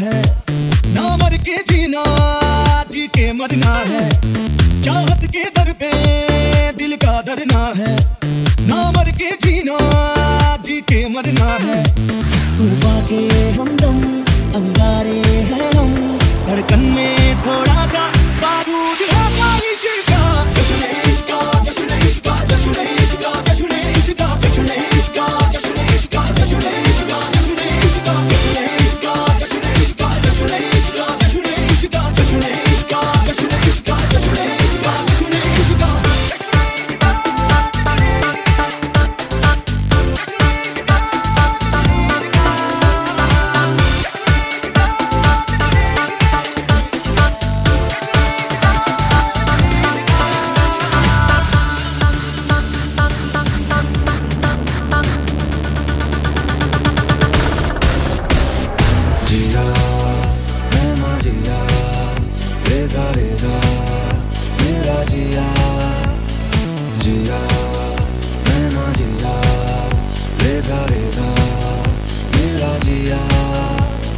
है। ना मर के जीना, जी के मरना है। चाहत के दर पे दिल का डरना है। ना मर के जीना, जी के मरना है। के हम दम, अंगारे हैं हम। धड़कन में थोड़ा सा रेजा रेजा मेरा जिया,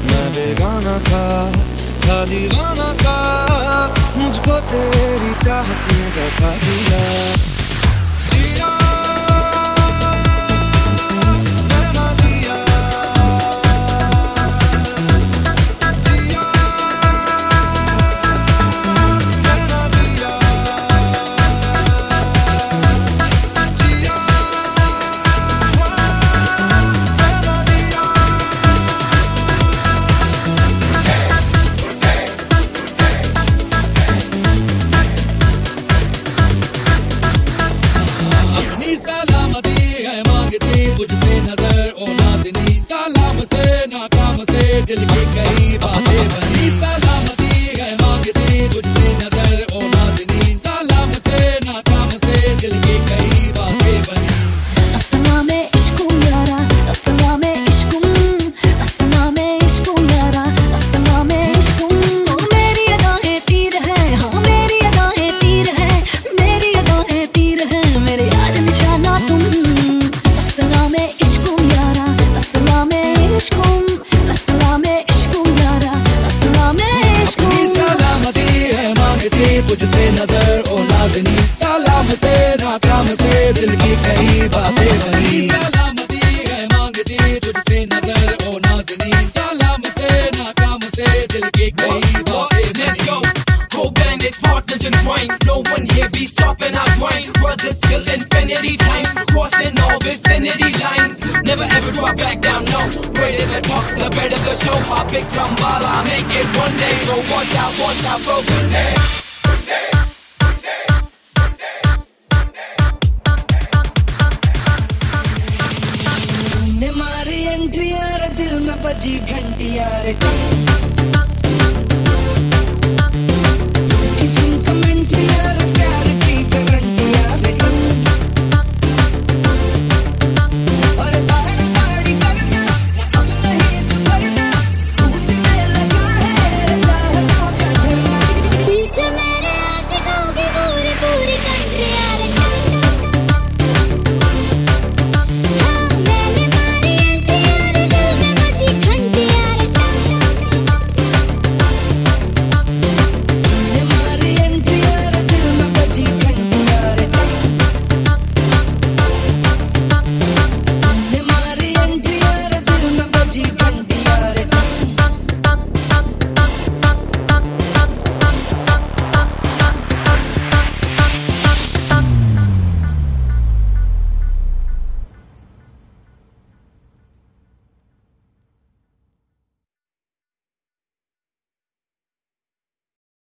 मैं बेगाना सा, था दीवाना सा। मुझको तेरी चाहत में जैसा दिया। pra devagar. partners in crime. No one here be stopping our grind. Brothers till infinity times. Crossing all vicinity lines. Never ever drop back down, no. Greater the talk, the better the show. Pop it, crumble, I make it one day. So watch out, watch out, broken day. ने मारी entry यार दिल में बजी घंटी यार